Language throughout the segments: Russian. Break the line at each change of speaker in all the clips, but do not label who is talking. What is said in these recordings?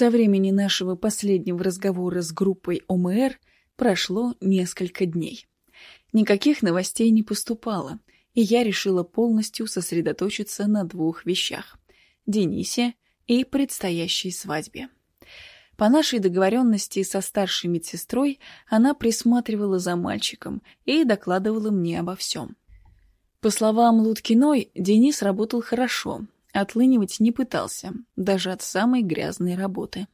Со времени нашего последнего разговора с группой ОМР прошло несколько дней. Никаких новостей не поступало, и я решила полностью сосредоточиться на двух вещах — Денисе и предстоящей свадьбе. По нашей договоренности со старшей медсестрой она присматривала за мальчиком и докладывала мне обо всем. По словам Луткиной, Денис работал хорошо, отлынивать не пытался, даже от самой грязной работы.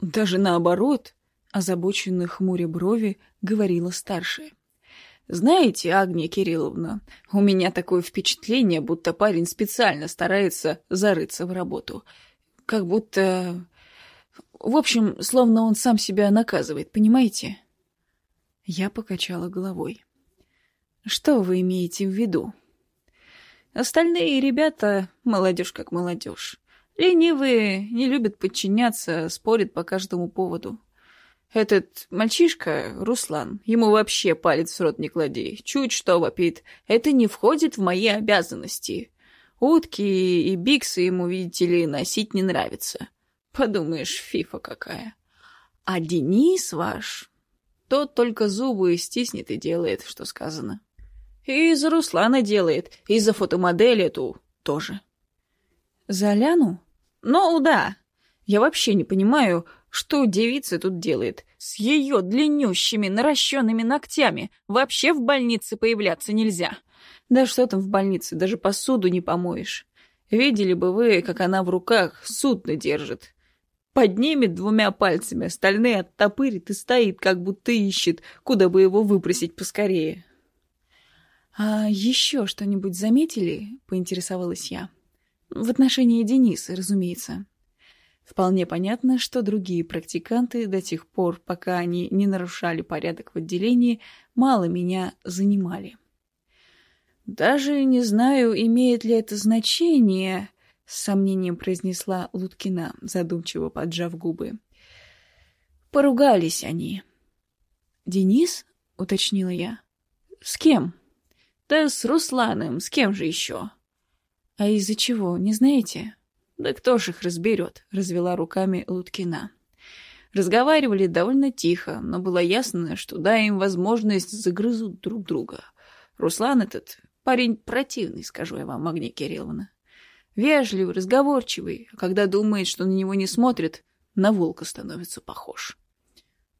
«Даже наоборот», — озабоченно хмуря брови, говорила старшая. «Знаете, Агния Кирилловна, у меня такое впечатление, будто парень специально старается зарыться в работу. Как будто в общем, словно он сам себя наказывает, понимаете? Я покачала головой. Что вы имеете в виду? Остальные ребята, молодежь как молодежь, ленивые, не любят подчиняться, спорят по каждому поводу. Этот мальчишка, Руслан, ему вообще палец в рот не клади, чуть что вопит. Это не входит в мои обязанности. Утки и биксы ему, видите ли, носить не нравится. Подумаешь, фифа какая. А Денис ваш, тот только зубы стиснет и делает, что сказано. И за Руслана делает, и за фотомодель эту тоже. За Ляну? Ну, да. Я вообще не понимаю, что девица тут делает. С ее длиннющими, наращенными ногтями вообще в больнице появляться нельзя. Да что там в больнице, даже посуду не помоешь. Видели бы вы, как она в руках судно держит. Поднимет двумя пальцами, остальные оттопырит и стоит, как будто ищет, куда бы его выбросить поскорее. «А еще что-нибудь заметили?» — поинтересовалась я. «В отношении Дениса, разумеется». Вполне понятно, что другие практиканты до тех пор, пока они не нарушали порядок в отделении, мало меня занимали. «Даже не знаю, имеет ли это значение», — с сомнением произнесла Луткина, задумчиво поджав губы. Поругались они. «Денис?» — уточнила я. «С кем?» «Да с Русланом, с кем же еще?» «А из-за чего, не знаете?» «Да кто ж их разберет?» — развела руками Луткина. Разговаривали довольно тихо, но было ясно, что, дай им возможность, загрызут друг друга. Руслан этот парень противный, скажу я вам, Агния Кирилловна. Вежливый, разговорчивый, а когда думает, что на него не смотрят, на волка становится похож.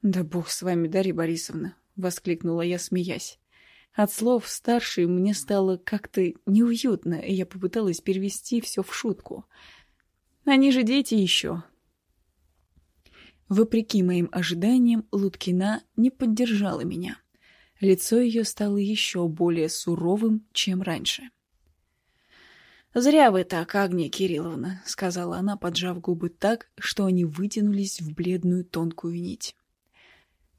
«Да бог с вами, Дарья Борисовна!» — воскликнула я, смеясь. От слов старшей мне стало как-то неуютно, и я попыталась перевести все в шутку. «Они же дети еще!» Вопреки моим ожиданиям, Луткина не поддержала меня. Лицо ее стало еще более суровым, чем раньше. «Зря вы так, Агния Кирилловна», — сказала она, поджав губы так, что они вытянулись в бледную тонкую нить.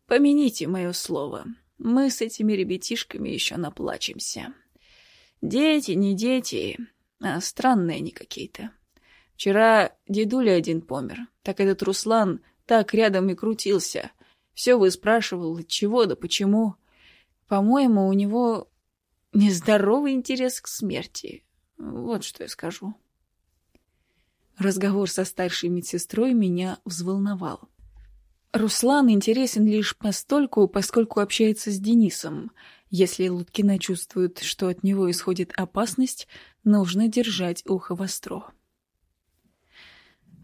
«Помяните мое слово. Мы с этими ребятишками еще наплачемся. Дети, не дети, а странные они какие-то. Вчера дедуля один помер, так этот Руслан так рядом и крутился. Все выспрашивал, чего да почему. По-моему, у него нездоровый интерес к смерти. Вот что я скажу. Разговор со старшей медсестрой меня взволновал. Руслан интересен лишь постольку, поскольку общается с Денисом. Если Луткина чувствует, что от него исходит опасность, нужно держать ухо востро.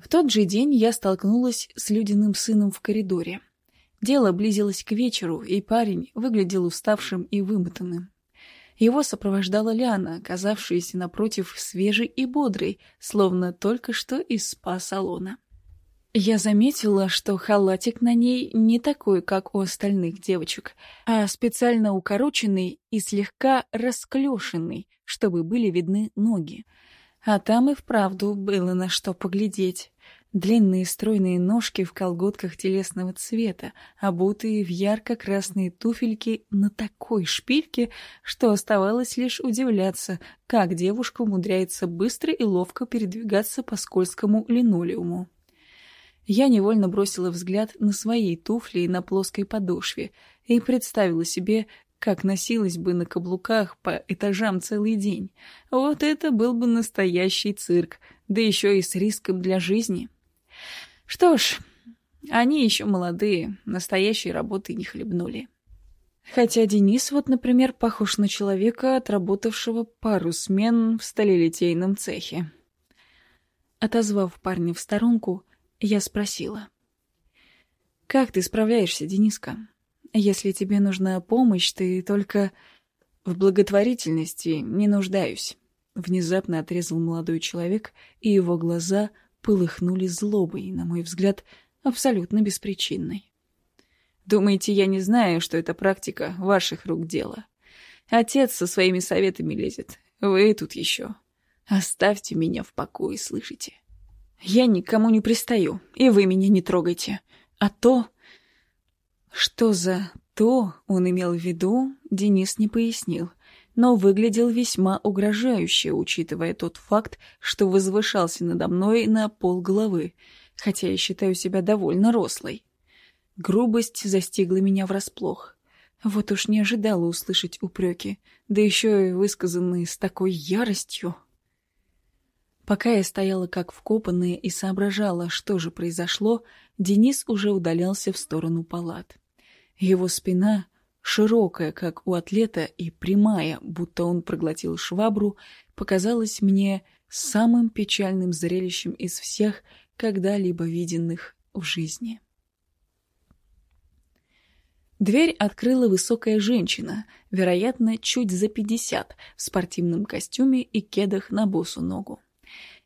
В тот же день я столкнулась с Людиным сыном в коридоре. Дело близилось к вечеру, и парень выглядел уставшим и вымотанным. Его сопровождала Лиана, оказавшаяся напротив свежей и бодрой, словно только что из спа-салона. Я заметила, что халатик на ней не такой, как у остальных девочек, а специально укороченный и слегка расклешенный, чтобы были видны ноги. А там и вправду было на что поглядеть. Длинные стройные ножки в колготках телесного цвета, обутые в ярко-красные туфельки на такой шпильке, что оставалось лишь удивляться, как девушка умудряется быстро и ловко передвигаться по скользкому линолеуму. Я невольно бросила взгляд на свои туфли на плоской подошве и представила себе, как носилась бы на каблуках по этажам целый день. Вот это был бы настоящий цирк, да еще и с риском для жизни. Что ж, они еще молодые, настоящей работы не хлебнули. Хотя Денис вот, например, похож на человека, отработавшего пару смен в сталелитейном цехе. Отозвав парня в сторонку, я спросила. «Как ты справляешься, Дениска? Если тебе нужна помощь, ты только...» «В благотворительности не нуждаюсь», — внезапно отрезал молодой человек, и его глаза полыхнули злобой, на мой взгляд, абсолютно беспричинной. «Думаете, я не знаю, что эта практика ваших рук дело? Отец со своими советами лезет. Вы тут еще. Оставьте меня в покое, слышите? Я никому не пристаю, и вы меня не трогайте. А то... Что за «то» он имел в виду, Денис не пояснил, но выглядел весьма угрожающе, учитывая тот факт, что возвышался надо мной на пол головы, хотя я считаю себя довольно рослой. Грубость застигла меня врасплох. Вот уж не ожидала услышать упреки, да еще и высказанные с такой яростью. Пока я стояла как вкопанная и соображала, что же произошло, Денис уже удалялся в сторону палат. Его спина, широкая, как у атлета, и прямая, будто он проглотил швабру, показалась мне самым печальным зрелищем из всех, когда-либо виденных в жизни. Дверь открыла высокая женщина, вероятно, чуть за пятьдесят, в спортивном костюме и кедах на босу ногу.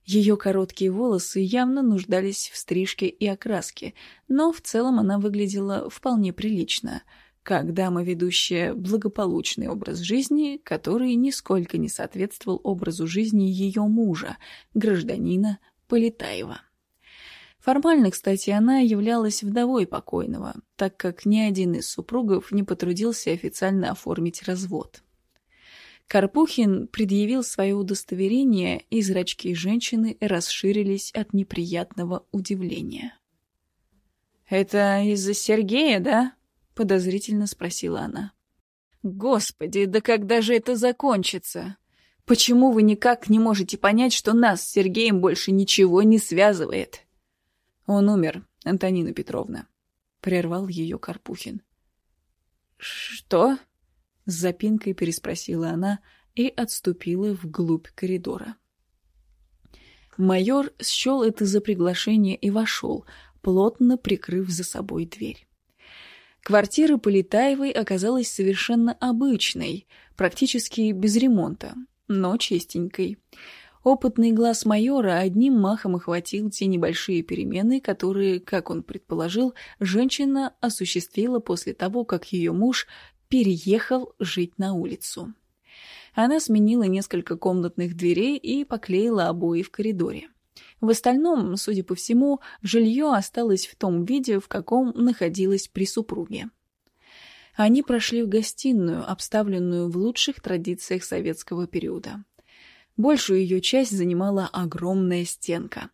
Ее короткие волосы явно нуждались в стрижке и окраске, но в целом она выглядела вполне прилично, как дама, ведущая благополучный образ жизни, который нисколько не соответствовал образу жизни ее мужа, гражданина Полетаева. Формально, кстати, она являлась вдовой покойного, так как ни один из супругов не потрудился официально оформить развод. Карпухин предъявил свое удостоверение, и зрачки женщины расширились от неприятного удивления. «Это из-за Сергея, да?» — подозрительно спросила она. «Господи, да когда же это закончится? Почему вы никак не можете понять, что нас с Сергеем больше ничего не связывает?» «Он умер, Антонина Петровна», — прервал ее Карпухин. «Что?» С запинкой переспросила она и отступила вглубь коридора. Майор счел это за приглашение и вошел, плотно прикрыв за собой дверь. Квартира Полетаевой оказалась совершенно обычной, практически без ремонта, но чистенькой. Опытный глаз майора одним махом охватил те небольшие перемены, которые, как он предположил, женщина осуществила после того, как ее муж переехал жить на улицу. Она сменила несколько комнатных дверей и поклеила обои в коридоре. В остальном, судя по всему, жилье осталось в том виде, в каком находилось при супруге. Они прошли в гостиную, обставленную в лучших традициях советского периода. Большую ее часть занимала огромная стенка.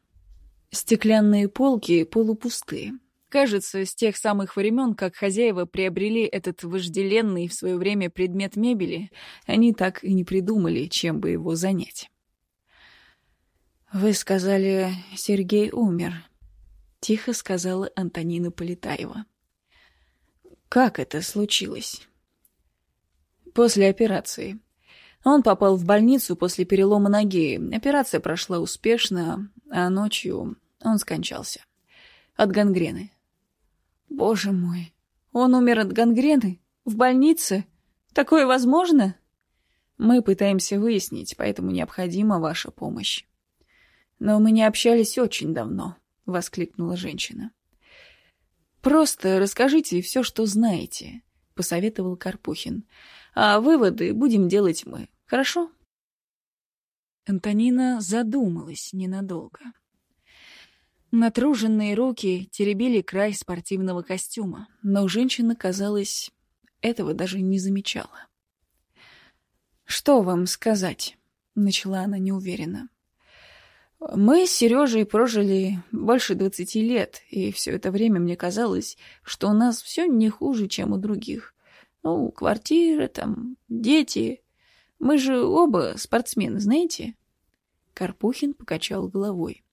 Стеклянные полки полупустые. Кажется, с тех самых времен, как хозяева приобрели этот вожделенный в свое время предмет мебели, они так и не придумали, чем бы его занять. «Вы сказали, Сергей умер», — тихо сказала Антонина Полетаева. «Как это случилось?» «После операции. Он попал в больницу после перелома ноги. Операция прошла успешно, а ночью он скончался. От гангрены. Боже мой, он умер от гангрены? В больнице? Такое возможно? Мы пытаемся выяснить, поэтому необходима ваша помощь. Но мы не общались очень давно, — воскликнула женщина. Просто расскажите все, что знаете, — посоветовал Карпухин. А выводы будем делать мы, хорошо? Антонина задумалась ненадолго. Натруженные руки теребили край спортивного костюма, но женщина, казалось, этого даже не замечала. «Что вам сказать?» — начала она неуверенно. «Мы с Сережей прожили больше двадцати лет, и все это время мне казалось, что у нас все не хуже, чем у других. Ну, квартира, там, дети. Мы же оба спортсмены, знаете?» Карпухин покачал головой.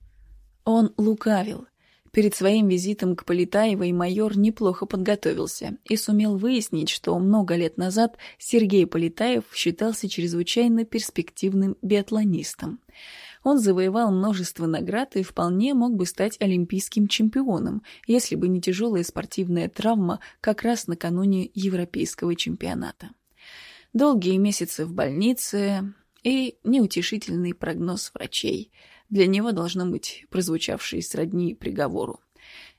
Он лукавил. Перед своим визитом к Полетаевой майор неплохо подготовился и сумел выяснить, что много лет назад Сергей Полетаев считался чрезвычайно перспективным биатлонистом. Он завоевал множество наград и вполне мог бы стать олимпийским чемпионом, если бы не тяжелая спортивная травма как раз накануне Европейского чемпионата. Долгие месяцы в больнице и неутешительный прогноз врачей – для него должно быть прозвучавший сродни приговору.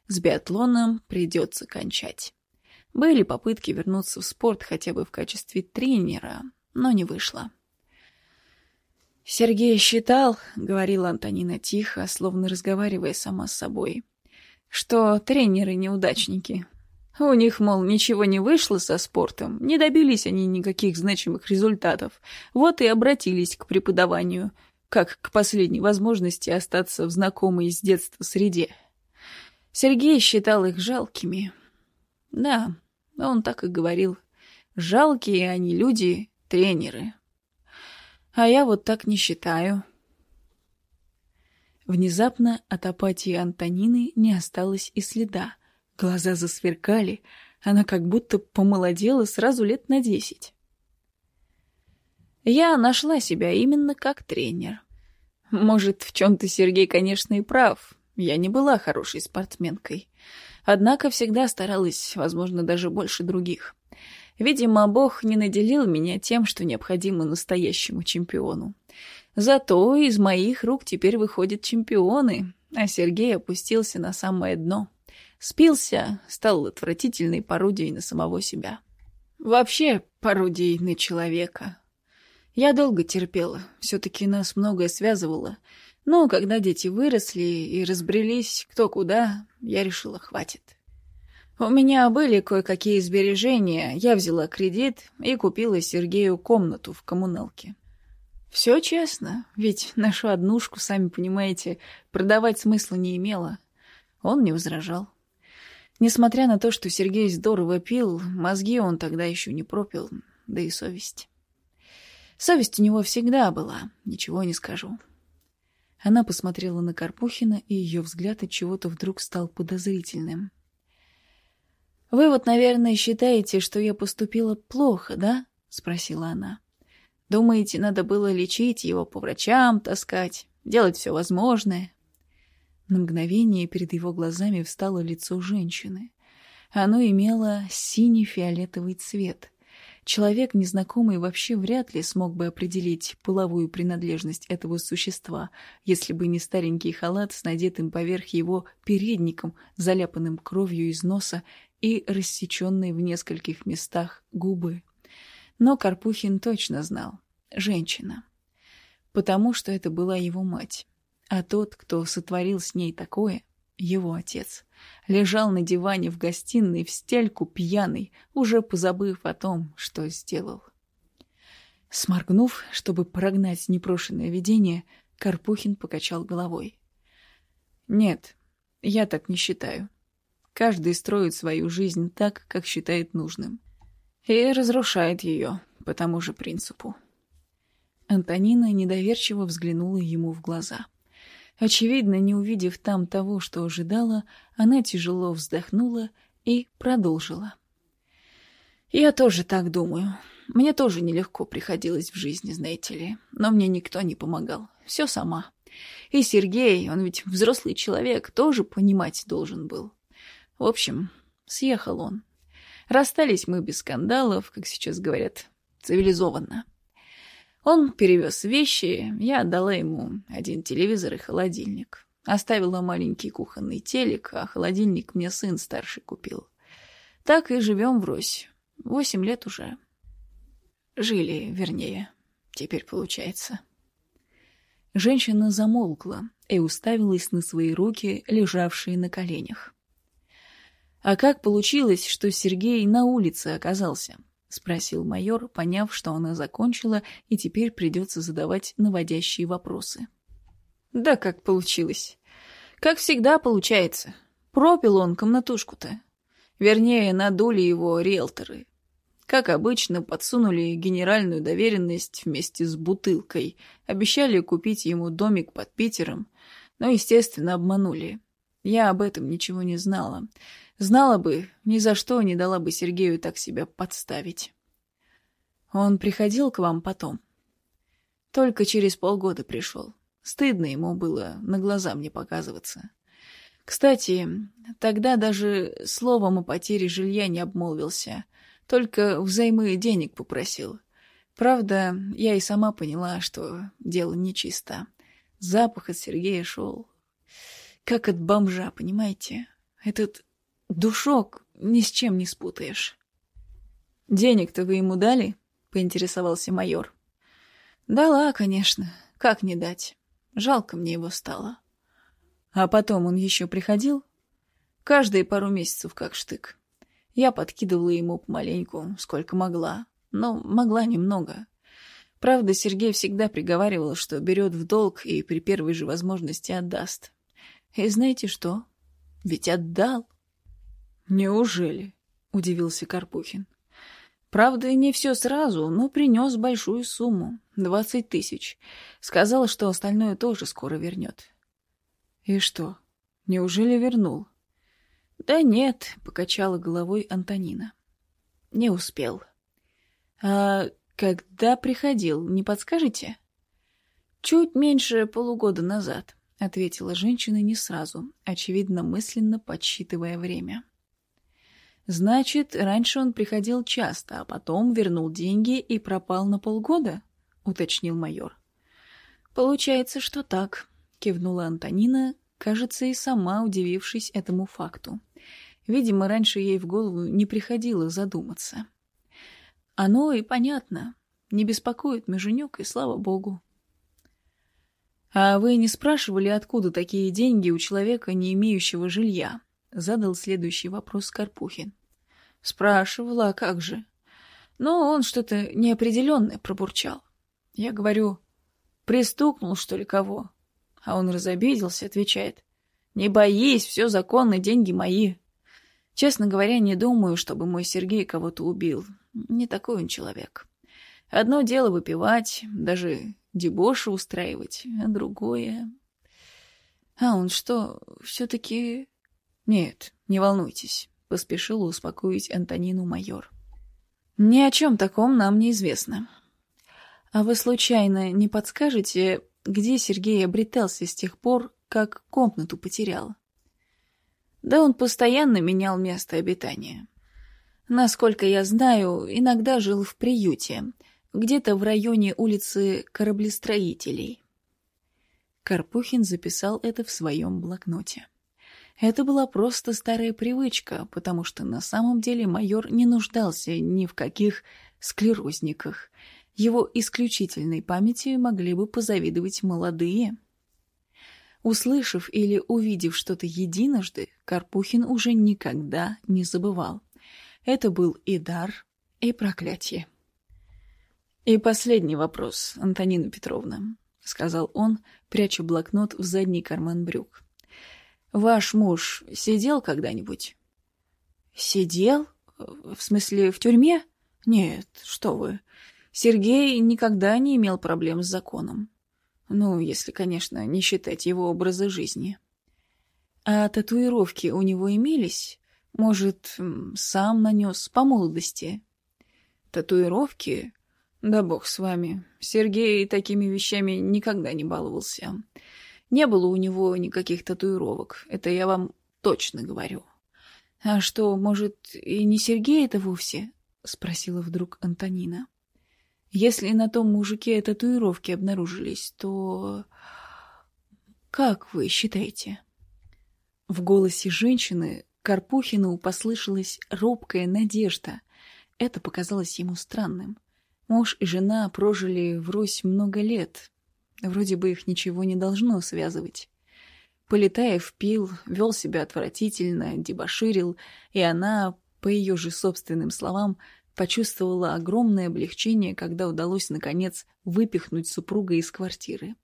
С биатлоном придется кончать. Были попытки вернуться в спорт хотя бы в качестве тренера, но не вышло. «Сергей считал, — говорила Антонина тихо, словно разговаривая сама с собой, — что тренеры неудачники. У них, мол, ничего не вышло со спортом, не добились они никаких значимых результатов, вот и обратились к преподаванию — как к последней возможности остаться в знакомой с детства среде. Сергей считал их жалкими. Да, он так и говорил. Жалкие они люди, тренеры. А я вот так не считаю. Внезапно от апатии Антонины не осталось и следа. Глаза засверкали, она как будто помолодела сразу лет на десять. Я нашла себя именно как тренер. Может, в чем-то Сергей, конечно, и прав. Я не была хорошей спортсменкой. Однако всегда старалась, возможно, даже больше других. Видимо, Бог не наделил меня тем, что необходимо настоящему чемпиону. Зато из моих рук теперь выходят чемпионы, а Сергей опустился на самое дно. Спился, стал отвратительной пародией на самого себя. Вообще пародией на человека. Я долго терпела, все-таки нас многое связывало. Но когда дети выросли и разбрелись кто куда, я решила, хватит. У меня были кое-какие сбережения, я взяла кредит и купила Сергею комнату в коммуналке. Все честно, ведь нашу однушку, сами понимаете, продавать смысла не имело. Он не возражал. Несмотря на то, что Сергей здорово пил, мозги он тогда еще не пропил, да и совесть. Совесть у него всегда была, ничего не скажу. Она посмотрела на Карпухина, и ее взгляд от чего-то вдруг стал подозрительным. «Вы вот, наверное, считаете, что я поступила плохо, да?» — спросила она. «Думаете, надо было лечить его, по врачам таскать, делать все возможное?» На мгновение перед его глазами встало лицо женщины. Оно имело синий-фиолетовый цвет — Человек незнакомый вообще вряд ли смог бы определить половую принадлежность этого существа, если бы не старенький халат с надетым поверх его передником, заляпанным кровью из носа и рассеченной в нескольких местах губы. Но Карпухин точно знал — женщина. Потому что это была его мать. А тот, кто сотворил с ней такое, его отец лежал на диване в гостиной в стельку пьяный, уже позабыв о том, что сделал. Сморгнув, чтобы прогнать непрошенное видение, Карпухин покачал головой. «Нет, я так не считаю. Каждый строит свою жизнь так, как считает нужным. И разрушает ее по тому же принципу». Антонина недоверчиво взглянула ему в глаза — Очевидно, не увидев там того, что ожидала, она тяжело вздохнула и продолжила. «Я тоже так думаю. Мне тоже нелегко приходилось в жизни, знаете ли. Но мне никто не помогал. Все сама. И Сергей, он ведь взрослый человек, тоже понимать должен был. В общем, съехал он. Расстались мы без скандалов, как сейчас говорят, цивилизованно. Он перевез вещи, я отдала ему один телевизор и холодильник. Оставила маленький кухонный телек, а холодильник мне сын старший купил. Так и живем врозь. Восемь лет уже. Жили, вернее, теперь получается. Женщина замолкла и уставилась на свои руки, лежавшие на коленях. А как получилось, что Сергей на улице оказался? — спросил майор, поняв, что она закончила, и теперь придется задавать наводящие вопросы. «Да как получилось? Как всегда получается. Пропил он комнатушку-то. Вернее, надули его риэлторы. Как обычно, подсунули генеральную доверенность вместе с бутылкой, обещали купить ему домик под Питером, но, естественно, обманули. Я об этом ничего не знала. Знала бы, ни за что не дала бы Сергею так себя подставить. Он приходил к вам потом? Только через полгода пришел. Стыдно ему было на глаза мне показываться. Кстати, тогда даже словом о потере жилья не обмолвился, только взаймы денег попросил. Правда, я и сама поняла, что дело нечисто. Запах от Сергея шел. Как от бомжа, понимаете? Этот душок ни с чем не спутаешь. «Денег-то вы ему дали?» — поинтересовался майор. «Дала, конечно. Как не дать? Жалко мне его стало». А потом он еще приходил? Каждые пару месяцев как штык. Я подкидывала ему помаленьку, сколько могла. Но могла немного. Правда, Сергей всегда приговаривал, что берет в долг и при первой же возможности отдаст. И знаете что? Ведь отдал. Неужели? Удивился Карпухин. Правда, не все сразу, но принес большую сумму — двадцать тысяч. Сказал, что остальное тоже скоро вернет. И что, неужели вернул? Да нет, — покачала головой Антонина. Не успел. А когда приходил, не подскажете? Чуть меньше полугода назад, — ответила женщина не сразу, очевидно, мысленно подсчитывая время. Значит, раньше он приходил часто, а потом вернул деньги и пропал на полгода, — уточнил майор. Получается, что так, — кивнула Антонина, кажется, и сама удивившись этому факту. Видимо, раньше ей в голову не приходило задуматься. Оно и понятно. Не беспокоит Меженек, и слава богу. «А вы не спрашивали, откуда такие деньги у человека, не имеющего жилья?» — задал следующий вопрос Карпухин. «Спрашивала, а как же?» Но он что-то неопределенное пробурчал. Я говорю, пристукнул, что ли, кого? А он разобиделся, отвечает. «Не боись, все законно, деньги мои». Честно говоря, не думаю, чтобы мой Сергей кого-то убил. Не такой он человек. Одно дело выпивать, даже дебоши устраивать, а другое... А он что, все-таки... Нет, не волнуйтесь, поспешила успокоить Антонину майор. Ни о чем таком нам неизвестно. А вы случайно не подскажете, где Сергей обретался с тех пор, как комнату потерял. Да он постоянно менял место обитания. Насколько я знаю, иногда жил в приюте, где-то в районе улицы кораблестроителей. Карпухин записал это в своем блокноте. Это была просто старая привычка, потому что на самом деле майор не нуждался ни в каких склерозниках — его исключительной памяти могли бы позавидовать молодые. Услышав или увидев что-то единожды, Карпухин уже никогда не забывал. Это был и дар, и проклятие. «И последний вопрос, Антонина Петровна», — сказал он, пряча блокнот в задний карман брюк. «Ваш муж сидел когда-нибудь?» «Сидел? В смысле, в тюрьме? Нет, что вы. Сергей никогда не имел проблем с законом. Ну, если, конечно, не считать его образа жизни. А татуировки у него имелись? Может, сам нанес по молодости? Татуировки? Да бог с вами. Сергей такими вещами никогда не баловался. Не было у него никаких татуировок, это я вам точно говорю. А что, может, и не Сергей это вовсе? — спросила вдруг Антонина. Если на том мужике татуировки обнаружились, то... Как вы считаете? В голосе женщины Карпухину послышалась робкая надежда. Это показалось ему странным. Муж и жена прожили врозь много лет. Вроде бы их ничего не должно связывать. Полетаев пил, вел себя отвратительно, дебоширил, и она, по ее же собственным словам, почувствовала огромное облегчение, когда удалось, наконец, выпихнуть супруга из квартиры.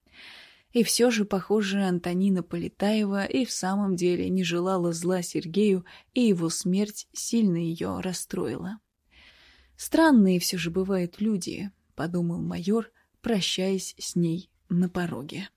И все же, похоже, Антонина Полетаева и в самом деле не желала зла Сергею, и его смерть сильно ее расстроила. «Странные все же бывают люди», — подумал майор, прощаясь с ней на пороге.